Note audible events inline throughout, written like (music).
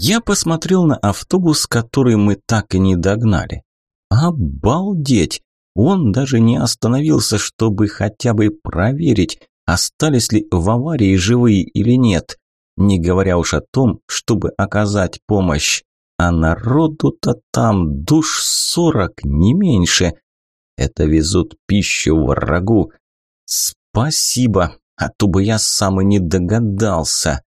Я посмотрел на автобус, который мы так и не догнали. Обалдеть! Он даже не остановился, чтобы хотя бы проверить, остались ли в аварии живые или нет, не говоря уж о том, чтобы оказать помощь. А народу-то там душ сорок, не меньше. Это везут пищу врагу. Спасибо, а то бы я сам и не догадался.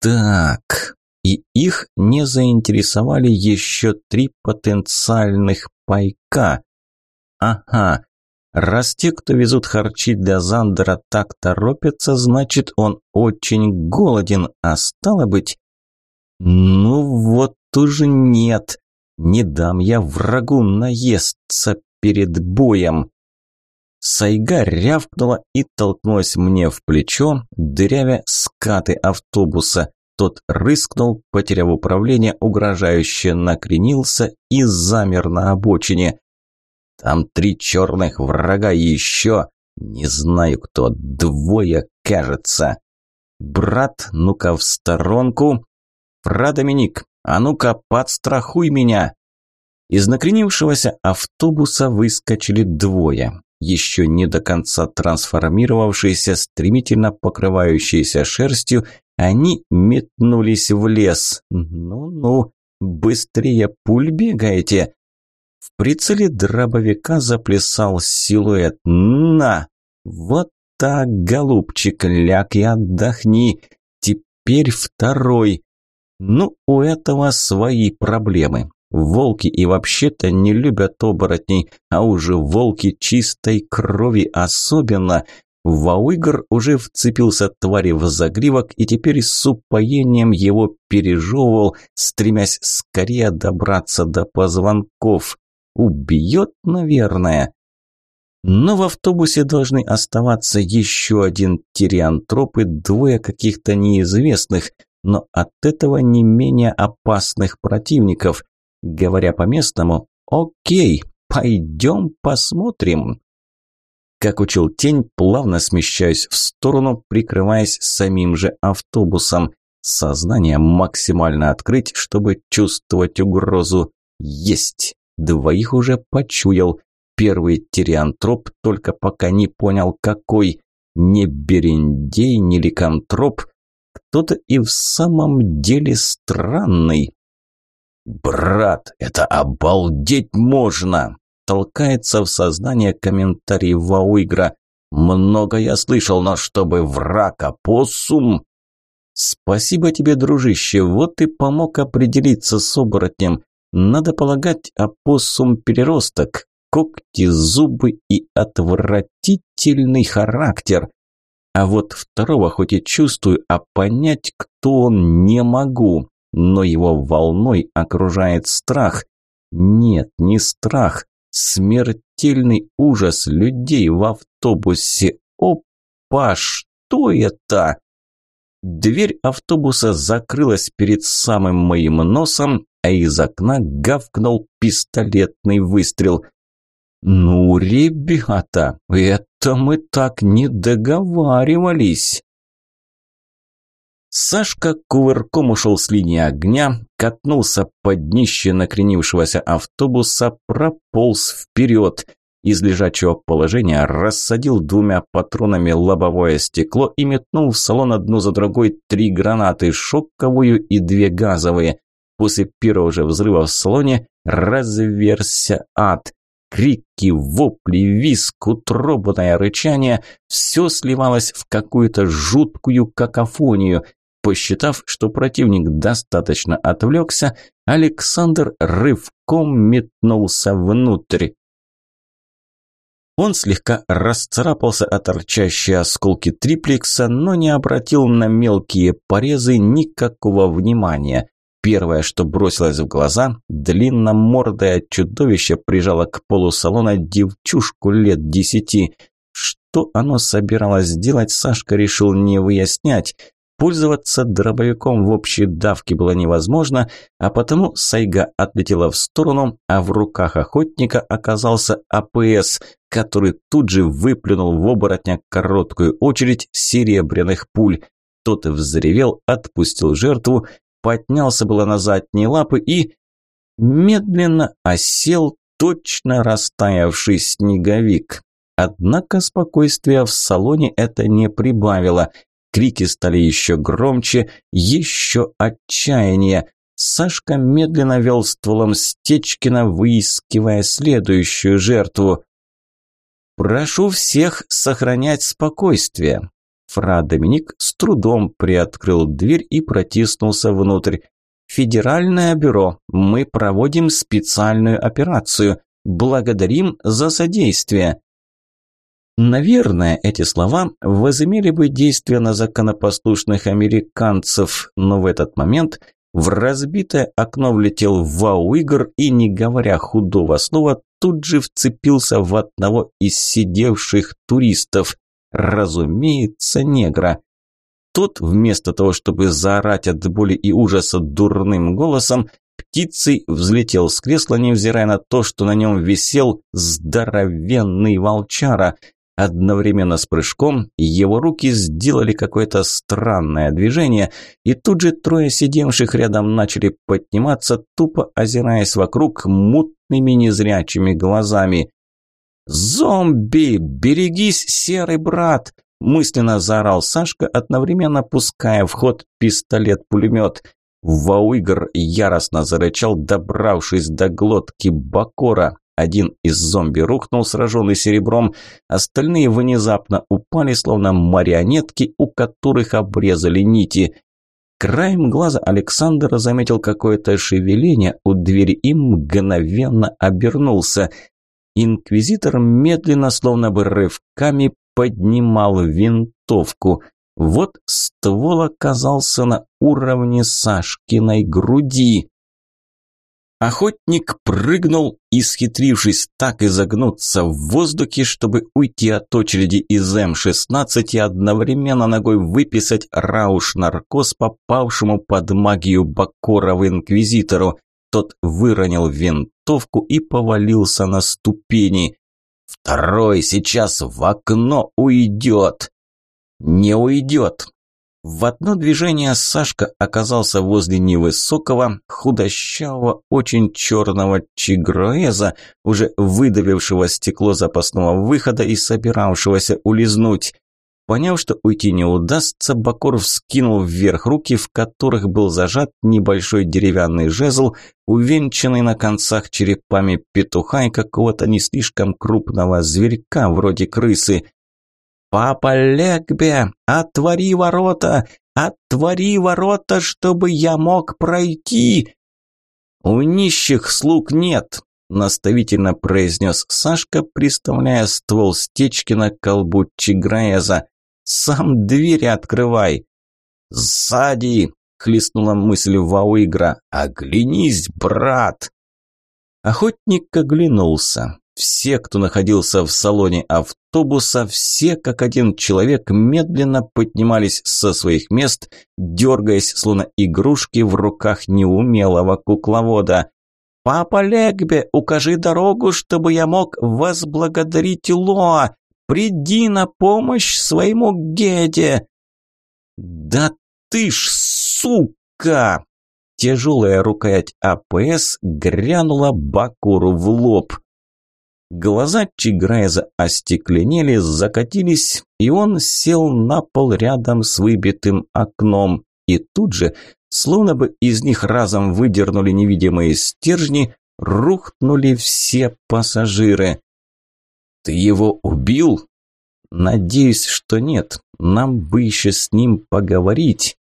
Так, и их не заинтересовали еще три потенциальных пайка. Ага, раз те, кто везут харчи для Зандера, так торопятся, значит, он очень голоден, а стало быть... Ну вот уже нет, не дам я врагу наесться перед боем. Сайга рявкнула и толкнулась мне в плечо, дырявя скаты автобуса. Тот рыскнул, потеряв управление, угрожающе накренился и замер на обочине. Там три черных врага еще, не знаю кто, двое, кажется. Брат, ну-ка в сторонку. Фра Доминик, а ну-ка подстрахуй меня. Из накренившегося автобуса выскочили двое еще не до конца трансформировавшиеся, стремительно покрывающиеся шерстью, они метнулись в лес. Ну-ну, быстрее пуль бегаете. В прицеле дробовика заплясал силуэт. На! Вот так, голубчик, ляг и отдохни. Теперь второй. Ну, у этого свои проблемы. Волки и вообще-то не любят оборотней, а уже волки чистой крови особенно. Вауигр уже вцепился твари в загривок и теперь с упоением его пережевывал, стремясь скорее добраться до позвонков. Убьет, наверное. Но в автобусе должны оставаться еще один тириантроп и двое каких-то неизвестных, но от этого не менее опасных противников. Говоря по-местному, «Окей, пойдем посмотрим». Как учил тень, плавно смещаюсь в сторону, прикрываясь самим же автобусом. Сознание максимально открыть, чтобы чувствовать угрозу. Есть. Двоих уже почуял. Первый тириантроп, только пока не понял какой. Не берендей, не ликантроп. Кто-то и в самом деле странный. «Брат, это обалдеть можно!» Толкается в сознание комментарий Вауигра. «Много я слышал, но чтобы враг опоссум...» «Спасибо тебе, дружище, вот ты помог определиться с оборотнем. Надо полагать, опоссум-переросток, когти, зубы и отвратительный характер. А вот второго хоть и чувствую, а понять, кто он, не могу но его волной окружает страх. Нет, не страх, смертельный ужас людей в автобусе. Опа, что это? Дверь автобуса закрылась перед самым моим носом, а из окна гавкнул пистолетный выстрел. «Ну, ребята, это мы так не договаривались!» Сашка кувырком ушел с линии огня, катнулся под днище накренившегося автобуса, прополз вперед. Из лежачего положения рассадил двумя патронами лобовое стекло и метнул в салон одну за другой три гранаты, шоковую и две газовые. После первого же взрыва в салоне разверся ад. Крики, вопли, виск, утробное рычание – все сливалось в какую-то жуткую какофонию – Посчитав, что противник достаточно отвлекся, Александр рывком метнулся внутрь. Он слегка расцарапался от торчащей осколки триплекса, но не обратил на мелкие порезы никакого внимания. Первое, что бросилось в глаза, длинномордое чудовище прижало к полу салона девчушку лет десяти. Что оно собиралось сделать, Сашка решил не выяснять. Пользоваться дробовиком в общей давке было невозможно, а потому Сайга отлетела в сторону, а в руках охотника оказался АПС, который тут же выплюнул в оборотня короткую очередь серебряных пуль. Тот взревел, отпустил жертву поднялся было на задние лапы и медленно осел точно растаявший снеговик. Однако спокойствия в салоне это не прибавило. Крики стали еще громче, еще отчаяние. Сашка медленно вел стволом Стечкина, выискивая следующую жертву. «Прошу всех сохранять спокойствие». Фра Доминик с трудом приоткрыл дверь и протиснулся внутрь. «Федеральное бюро, мы проводим специальную операцию. Благодарим за содействие». Наверное, эти слова возымели бы действие на законопослушных американцев, но в этот момент в разбитое окно влетел Вау-Игр и, не говоря худого слова, тут же вцепился в одного из сидевших туристов. Разумеется, негра. Тот, вместо того, чтобы заорать от боли и ужаса дурным голосом, птицей взлетел с кресла, невзирая на то, что на нем висел здоровенный волчара – Одновременно с прыжком его руки сделали какое-то странное движение, и тут же трое сидевших рядом начали подниматься, тупо озираясь вокруг мутными незрячими глазами. «Зомби! Берегись, серый брат!» мысленно заорал Сашка, одновременно пуская в ход пистолет-пулемет. Вауигр яростно зарычал, добравшись до глотки Бакора. Один из зомби рухнул, сраженный серебром, остальные внезапно упали, словно марионетки, у которых обрезали нити. Краем глаза Александр заметил какое-то шевеление у двери и мгновенно обернулся. Инквизитор медленно, словно бы рывками, поднимал винтовку. Вот ствол оказался на уровне Сашкиной груди. Охотник прыгнул, исхитрившись так изогнуться в воздухе, чтобы уйти от очереди из М-16 и одновременно ногой выписать рауш-наркоз попавшему под магию Бакорова инквизитору. Тот выронил винтовку и повалился на ступени. «Второй сейчас в окно уйдет!» «Не уйдет!» В одно движение Сашка оказался возле невысокого, худощавого, очень черного чигроэза, уже выдавившего стекло запасного выхода и собиравшегося улизнуть. Поняв, что уйти не удастся, Бакор вскинул вверх руки, в которых был зажат небольшой деревянный жезл, увенчанный на концах черепами петуха и какого-то не слишком крупного зверька, вроде крысы. «Папа Легбе, отвори ворота! Отвори ворота, чтобы я мог пройти!» «У нищих слуг нет», – наставительно произнес Сашка, приставляя ствол стечки на колбу Чиграеза. «Сам двери открывай!» «Сзади!» – хлестнула мысль Вауигра. «Оглянись, брат!» Охотник оглянулся. Все, кто находился в салоне автобуса, все как один человек медленно поднимались со своих мест, дергаясь, словно игрушки в руках неумелого кукловода. «Папа Легбе, укажи дорогу, чтобы я мог возблагодарить Лоа! Приди на помощь своему Геде!» «Да ты ж сука!» Тяжелая рукоять АПС грянула Бакуру в лоб. Глаза Чиграйза остекленели, закатились, и он сел на пол рядом с выбитым окном. И тут же, словно бы из них разом выдернули невидимые стержни, рухнули все пассажиры. «Ты его убил?» «Надеюсь, что нет. Нам бы еще с ним поговорить».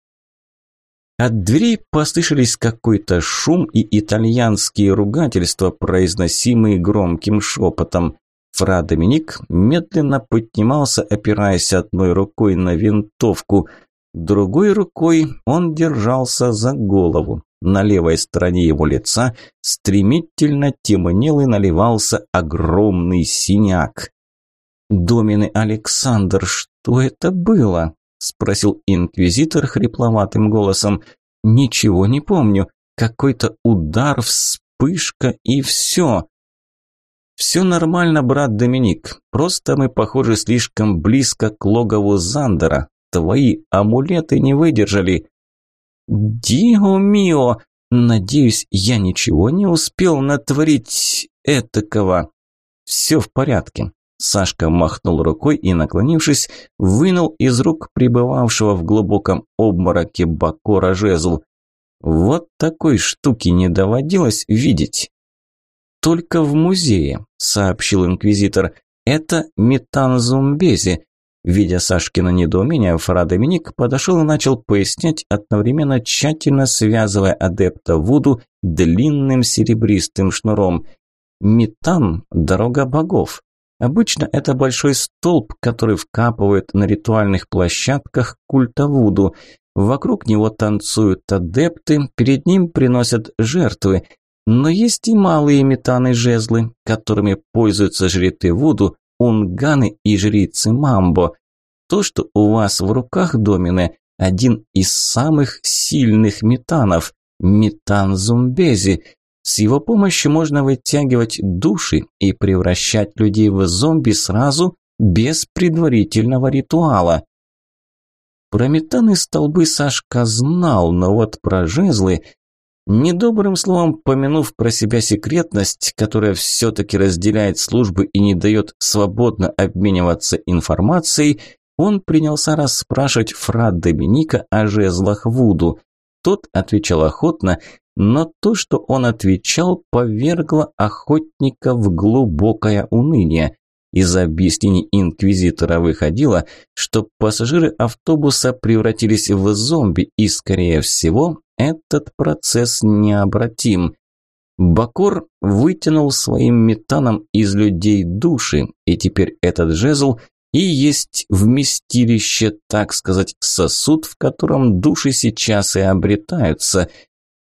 От дверей послышались какой-то шум и итальянские ругательства, произносимые громким шепотом. Фра Доминик медленно поднимался, опираясь одной рукой на винтовку. Другой рукой он держался за голову. На левой стороне его лица стремительно темнел и наливался огромный синяк. «Домины Александр, что это было?» – спросил инквизитор хрипловатым голосом. «Ничего не помню. Какой-то удар, вспышка и все». «Все нормально, брат Доминик. Просто мы, похоже, слишком близко к логову Зандера. Твои амулеты не выдержали». Дио мио! Надеюсь, я ничего не успел натворить этакого. Все в порядке. Сашка махнул рукой и, наклонившись, вынул из рук пребывавшего в глубоком обмороке Бакора жезл. Вот такой штуки не доводилось видеть. «Только в музее», – сообщил инквизитор. «Это метан Зумбези». Видя Сашкина недоумение, Фра Доминик подошел и начал пояснять, одновременно тщательно связывая адепта Вуду длинным серебристым шнуром. «Метан – дорога богов. Обычно это большой столб, который вкапывают на ритуальных площадках культа Вуду. Вокруг него танцуют адепты, перед ним приносят жертвы. Но есть и малые метаны-жезлы, которыми пользуются жрецы Вуду, унганы и жрицы Мамбо. То, что у вас в руках, Домине, один из самых сильных метанов – метан Зумбези – с его помощью можно вытягивать души и превращать людей в зомби сразу, без предварительного ритуала. Про метаны столбы Сашка знал, но вот про жезлы... Недобрым словом помянув про себя секретность, которая все-таки разделяет службы и не дает свободно обмениваться информацией, он принялся расспрашивать фра Доминика о жезлах Вуду. Тот отвечал охотно, но то, что он отвечал, повергло охотника в глубокое уныние. Из объяснений инквизитора выходило, что пассажиры автобуса превратились в зомби, и, скорее всего, этот процесс необратим. Бакор вытянул своим метаном из людей души, и теперь этот жезл и есть вместилище, так сказать, сосуд, в котором души сейчас и обретаются –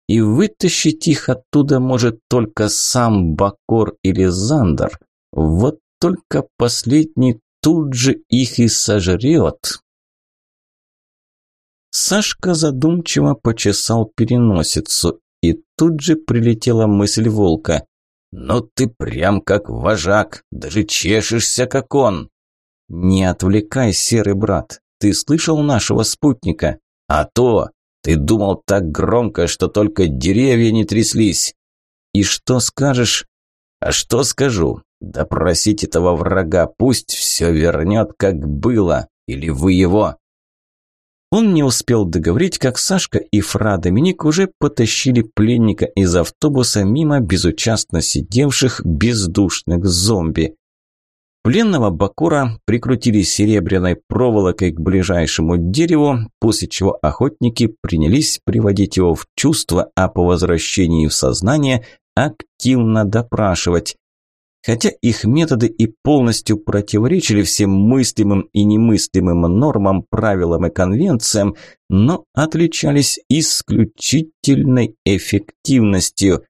и вытащить их оттуда может только сам Бакор или Зандер. Вот только последний тут же их и сожрет. Сашка задумчиво почесал переносицу, и тут же прилетела мысль волка. «Ну ты прям как вожак, даже чешешься, как он!» «Не отвлекай, серый брат, ты слышал нашего спутника?» «А то! Ты думал так громко, что только деревья не тряслись. И что скажешь? А что скажу? Допросить этого врага, пусть все вернет, как было. Или вы его. Он не успел договорить, как Сашка и Фра Доминик уже потащили пленника из автобуса мимо безучастно сидевших бездушных зомби. Пленного Бакура прикрутили серебряной проволокой к ближайшему дереву, после чего охотники принялись приводить его в чувство, а по возвращении в сознание активно допрашивать. Хотя их методы и полностью противоречили всем мыслимым и немыслимым нормам, правилам и конвенциям, но отличались исключительной эффективностью.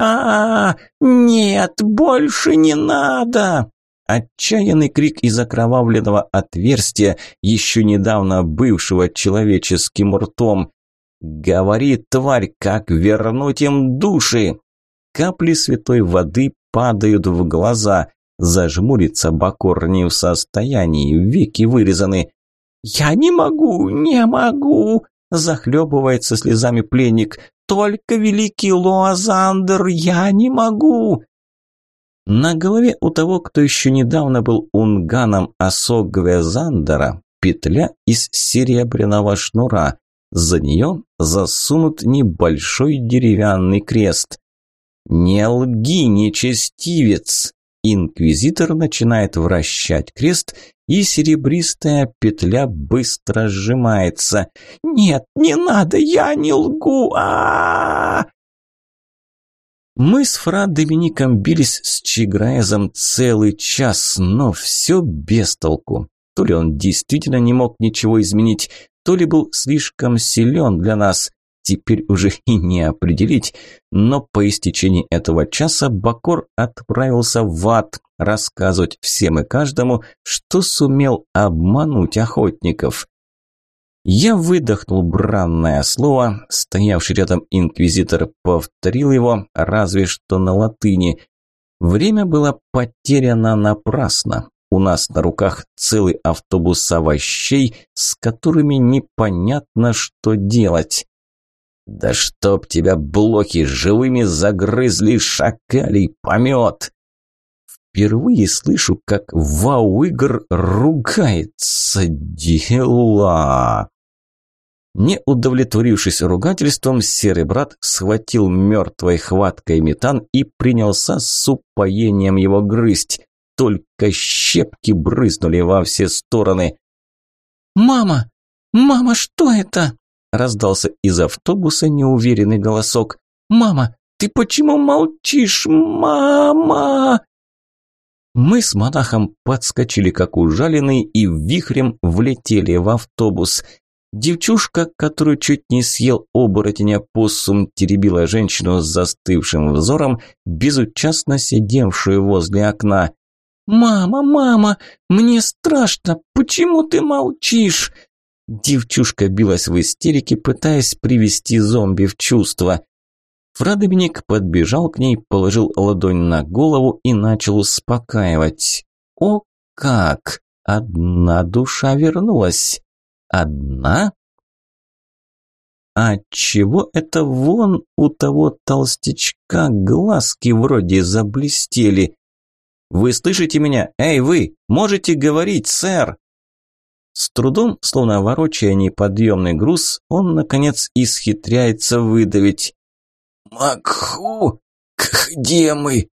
«А, -а, -а нет, больше не надо!» Отчаянный крик из окровавленного отверстия, еще недавно бывшего человеческим ртом. «Говори, тварь, как вернуть им души!» Капли святой воды падают в глаза. Зажмуриться Бакор не в состоянии, веки вырезаны. «Я не могу, не могу!» Захлебывается слезами пленник. «Только великий Луазандр, я не могу!» На голове у того, кто еще недавно был унганом Асогве Зандера, петля из серебряного шнура. За нее засунут небольшой деревянный крест. «Не лги, нечестивец!» Инквизитор начинает вращать крест, и серебристая петля быстро сжимается. «Нет, не надо, я не лгу! а, -а, -а мы с Фра Домиником бились с Чиграезом целый час, но все без толку. То ли он действительно не мог ничего изменить, то ли был слишком силен для нас. Теперь уже (laughs) и не определить, но по истечении этого часа Бакор отправился в ад рассказывать всем и каждому, что сумел обмануть охотников. Я выдохнул бранное слово, стоявший рядом инквизитор повторил его, разве что на латыни. Время было потеряно напрасно. У нас на руках целый автобус овощей, с которыми непонятно, что делать. «Да чтоб тебя блоки живыми загрызли шакалей помет!» Впервые слышу, как Вау-Игр ругается. Дела! Не удовлетворившись ругательством, серый брат схватил мертвой хваткой метан и принялся с упоением его грызть. Только щепки брызнули во все стороны. «Мама! Мама, что это?» Раздался из автобуса неуверенный голосок. «Мама, ты почему молчишь? Мама!» Мы с монахом подскочили как ужаленные и вихрем влетели в автобус. Девчушка, которую чуть не съел оборотень опоссум, теребила женщину с застывшим взором, безучастно сидевшую возле окна. «Мама, мама, мне страшно, почему ты молчишь?» Девчушка билась в истерике, пытаясь привести зомби в чувство. Фрадоминик подбежал к ней, положил ладонь на голову и начал успокаивать. «О как! Одна душа вернулась! Одна?» «А чего это вон у того толстячка глазки вроде заблестели?» «Вы слышите меня? Эй, вы! Можете говорить, сэр!» С трудом, словно ворочая неподъемный груз, он, наконец, исхитряется выдавить. «Макху, где мы?»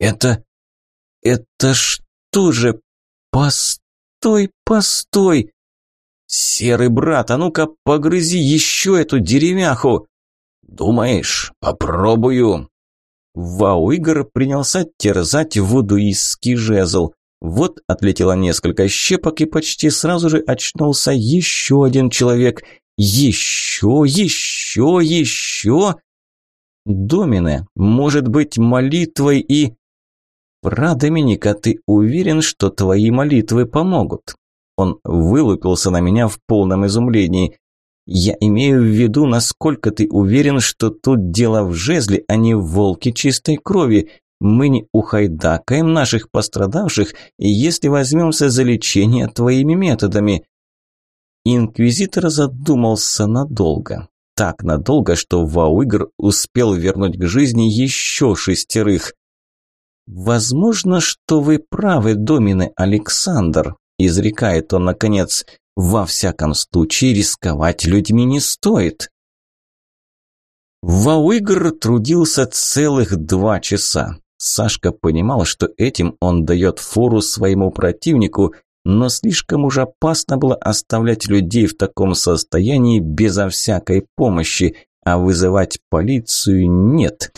«Это... это что же? Постой, постой! Серый брат, а ну-ка погрызи еще эту деревяху!» «Думаешь, попробую?» Вау-Игр принялся терзать вудуистский жезл. Вот отлетело несколько щепок, и почти сразу же очнулся еще один человек. Еще, еще, еще. Домине, может быть, молитвой и... Пра, Доминика, ты уверен, что твои молитвы помогут? Он вылупился на меня в полном изумлении. Я имею в виду, насколько ты уверен, что тут дело в жезле, а не в волке чистой крови. Мы не ухайдакаем наших пострадавших, если возьмемся за лечение твоими методами. Инквизитор задумался надолго. Так надолго, что Вауигр успел вернуть к жизни еще шестерых. «Возможно, что вы правы, Домины Александр», – изрекает он наконец. «Во всяком случае, рисковать людьми не стоит». Вауигр трудился целых два часа. Сашка понимал, что этим он дает фору своему противнику, но слишком уж опасно было оставлять людей в таком состоянии безо всякой помощи, а вызывать полицию нет.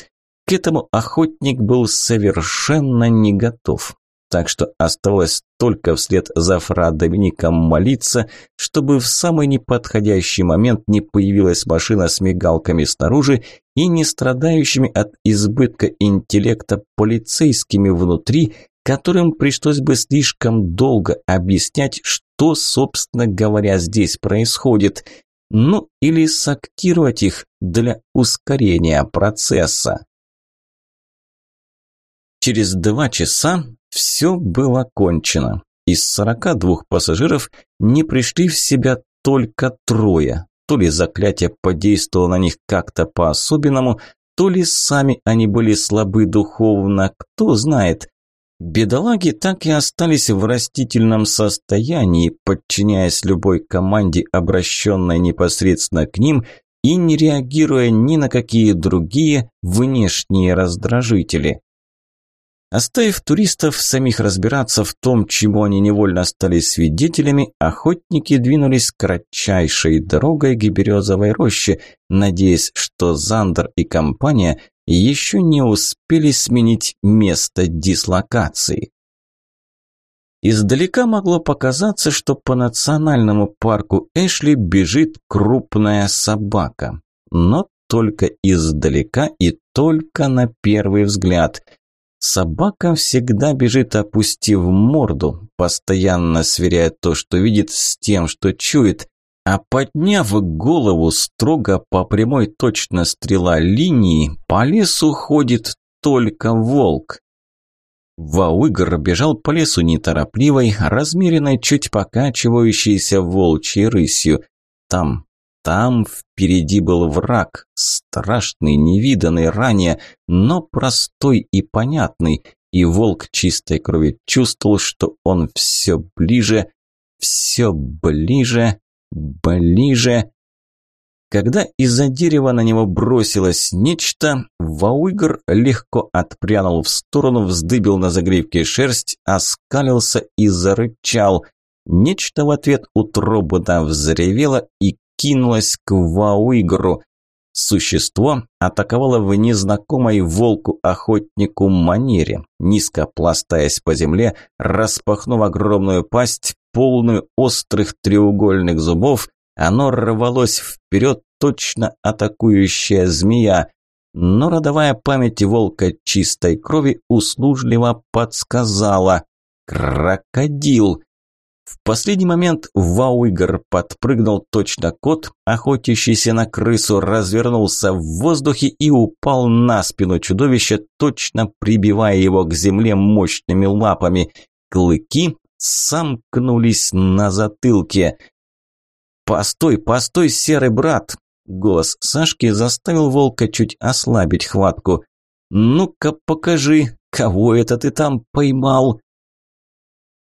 К этому охотник был совершенно не готов. Так что оставалось только вслед за фра Домиником молиться, чтобы в самый неподходящий момент не появилась машина с мигалками снаружи и не страдающими от избытка интеллекта полицейскими внутри, которым пришлось бы слишком долго объяснять, что, собственно говоря, здесь происходит. Ну, или сактировать их для ускорения процесса. Через два часа все было кончено. Из 42 пассажиров не пришли в себя только трое. То ли заклятие подействовало на них как-то по-особенному, то ли сами они были слабы духовно, кто знает. Бедолаги так и остались в растительном состоянии, подчиняясь любой команде, обращенной непосредственно к ним, и не реагируя ни на какие другие внешние раздражители. Оставив туристов самих разбираться в том, чему они невольно стали свидетелями, охотники двинулись кратчайшей дорогой к Березовой роще, надеясь, что Зандер и компания еще не успели сменить место дислокации. Издалека могло показаться, что по национальному парку Эшли бежит крупная собака. Но только издалека и только на первый взгляд – Собака всегда бежит, опустив морду, постоянно сверяя то, что видит, с тем, что чует, а подняв голову строго по прямой точно стрела линии, по лесу ходит только волк. Вауигр бежал по лесу неторопливой, размеренной, чуть покачивающейся волчьей рысью. Там, там впереди был враг, страшный, невиданный ранее, но простой и понятный, и волк чистой крови чувствовал, что он все ближе, все ближе, ближе. Когда из-за дерева на него бросилось нечто, Вауигр легко отпрянул в сторону, вздыбил на загривке шерсть, оскалился и зарычал. Нечто в ответ утробно взревело и кинулось к Вауигру. Существо атаковало в незнакомой волку-охотнику манере, низко пластаясь по земле, распахнув огромную пасть, полную острых треугольных зубов, оно рвалось вперед, точно атакующая змея. Но родовая память волка чистой крови услужливо подсказала «Крокодил!». В последний момент Вауигр подпрыгнул точно кот, охотящийся на крысу, развернулся в воздухе и упал на спину чудовища, точно прибивая его к земле мощными лапами. Клыки сомкнулись на затылке. «Постой, постой, серый брат!» Голос Сашки заставил волка чуть ослабить хватку. «Ну-ка покажи, кого это ты там поймал?»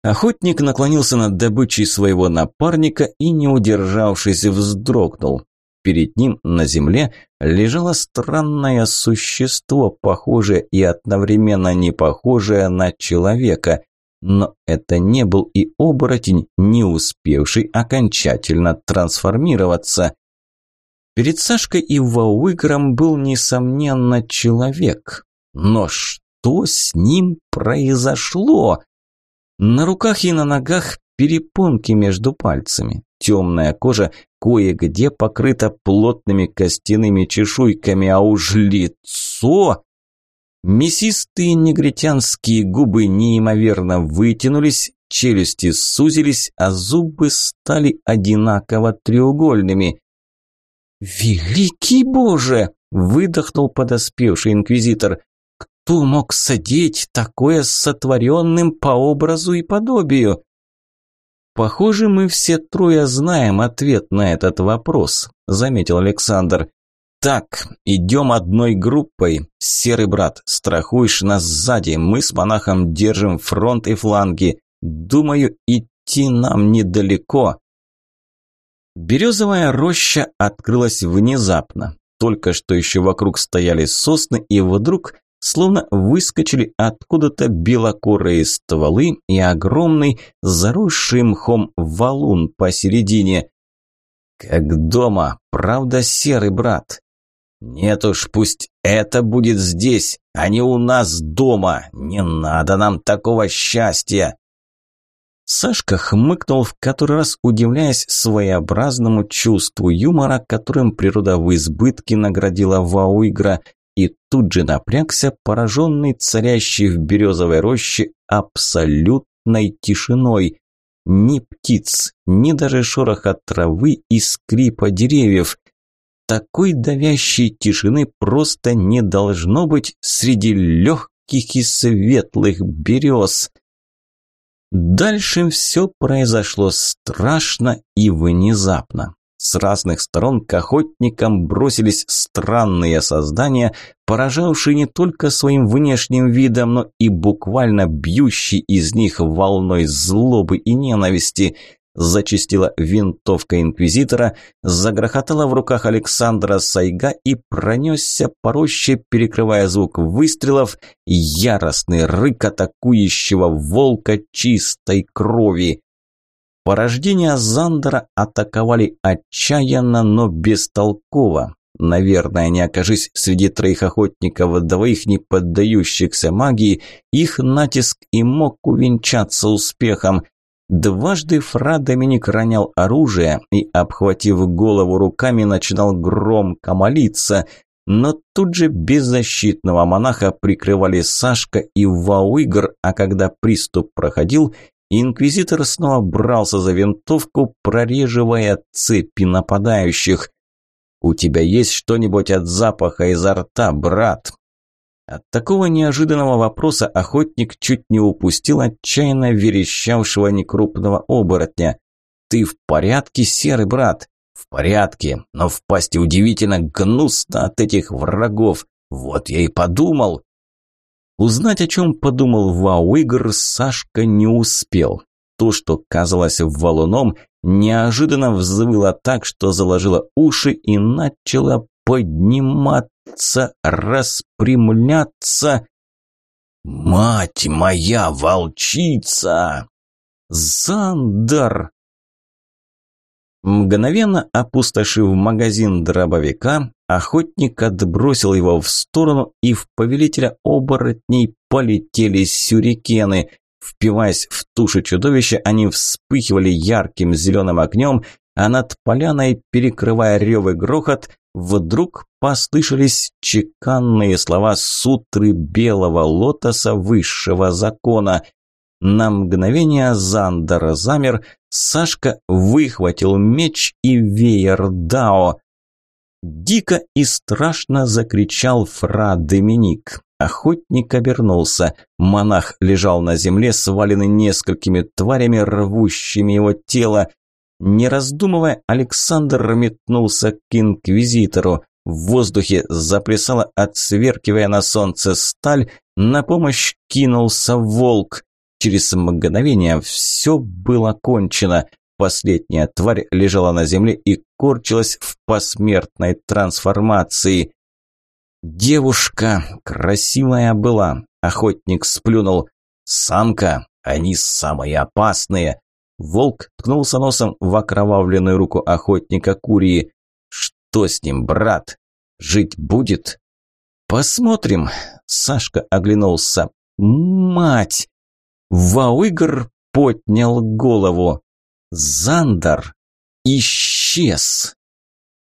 Охотник наклонился над добычей своего напарника и, не удержавшись, вздрогнул. Перед ним на земле лежало странное существо, похожее и одновременно не похожее на человека. Но это не был и оборотень, не успевший окончательно трансформироваться. Перед Сашкой и Вауигром был, несомненно, человек. Но что с ним произошло? На руках и на ногах перепонки между пальцами. Темная кожа кое-где покрыта плотными костяными чешуйками, а уж лицо... Мясистые негритянские губы неимоверно вытянулись, челюсти сузились, а зубы стали одинаково треугольными. «Великий Боже!» – выдохнул подоспевший инквизитор. «Кто мог садить такое сотворенным по образу и подобию?» «Похоже, мы все трое знаем ответ на этот вопрос», – заметил Александр. «Так, идем одной группой. Серый брат, страхуешь нас сзади. Мы с монахом держим фронт и фланги. Думаю, идти нам недалеко». Березовая роща открылась внезапно. Только что еще вокруг стояли сосны, и вдруг словно выскочили откуда-то белокурые стволы и огромный, заросший мхом валун посередине. «Как дома, правда, серый брат?» «Нет уж, пусть это будет здесь, а не у нас дома. Не надо нам такого счастья!» Сашка хмыкнул в который раз, удивляясь своеобразному чувству юмора, которым природа в избытке наградила Вауигра, и тут же напрягся, пораженный царящей в березовой роще абсолютной тишиной. Ни птиц, ни даже шороха травы и скрипа деревьев. Такой давящей тишины просто не должно быть среди легких и светлых берез. Дальше все произошло страшно и внезапно. С разных сторон к охотникам бросились странные создания, поражавшие не только своим внешним видом, но и буквально бьющие из них волной злобы и ненависти – Зачистила винтовка инквизитора, загрохотала в руках Александра Сайга и пронесся по роще, перекрывая звук выстрелов, яростный рык атакующего волка чистой крови. Порождения Зандера атаковали отчаянно, но бестолково. Наверное, не окажись среди троих охотников двоих не поддающихся магии, их натиск и мог увенчаться успехом. Дважды фра Доминик ронял оружие и, обхватив голову руками, начинал громко молиться, но тут же беззащитного монаха прикрывали Сашка и Вауигр, а когда приступ проходил, инквизитор снова брался за винтовку, прореживая цепи нападающих. «У тебя есть что-нибудь от запаха изо рта, брат?» От такого неожиданного вопроса охотник чуть не упустил отчаянно верещавшего некрупного оборотня. «Ты в порядке, серый брат? В порядке, но в пасти удивительно гнусно от этих врагов. Вот я и подумал. Узнать, о чем подумал Вауигр, Сашка не успел. То, что казалось валуном, неожиданно взвыло так, что заложило уши и начало подниматься, распрямляться. «Мать моя волчица!» «Зандар!» Мгновенно опустошив магазин дробовика, охотник отбросил его в сторону, и в повелителя оборотней полетели сюрикены. Впиваясь в туши чудовища, они вспыхивали ярким зеленым огнем, а над поляной, перекрывая рев грохот, вдруг послышались чеканные слова сутры белого лотоса высшего закона. На мгновение Зандер замер, Сашка выхватил меч и веер Дао. Дико и страшно закричал фра Доминик. Охотник обернулся. Монах лежал на земле, сваленный несколькими тварями, рвущими его тело. Не раздумывая, Александр метнулся к инквизитору. В воздухе заплясала, отсверкивая на солнце сталь, на помощь кинулся волк. Через мгновение все было кончено. Последняя тварь лежала на земле и корчилась в посмертной трансформации. Девушка красивая была. Охотник сплюнул. Самка, они самые опасные. Волк ткнулся носом в окровавленную руку охотника Курии. Что с ним, брат? Жить будет? Посмотрим. Сашка оглянулся. Мать! Вауигр поднял голову. Зандар исчез.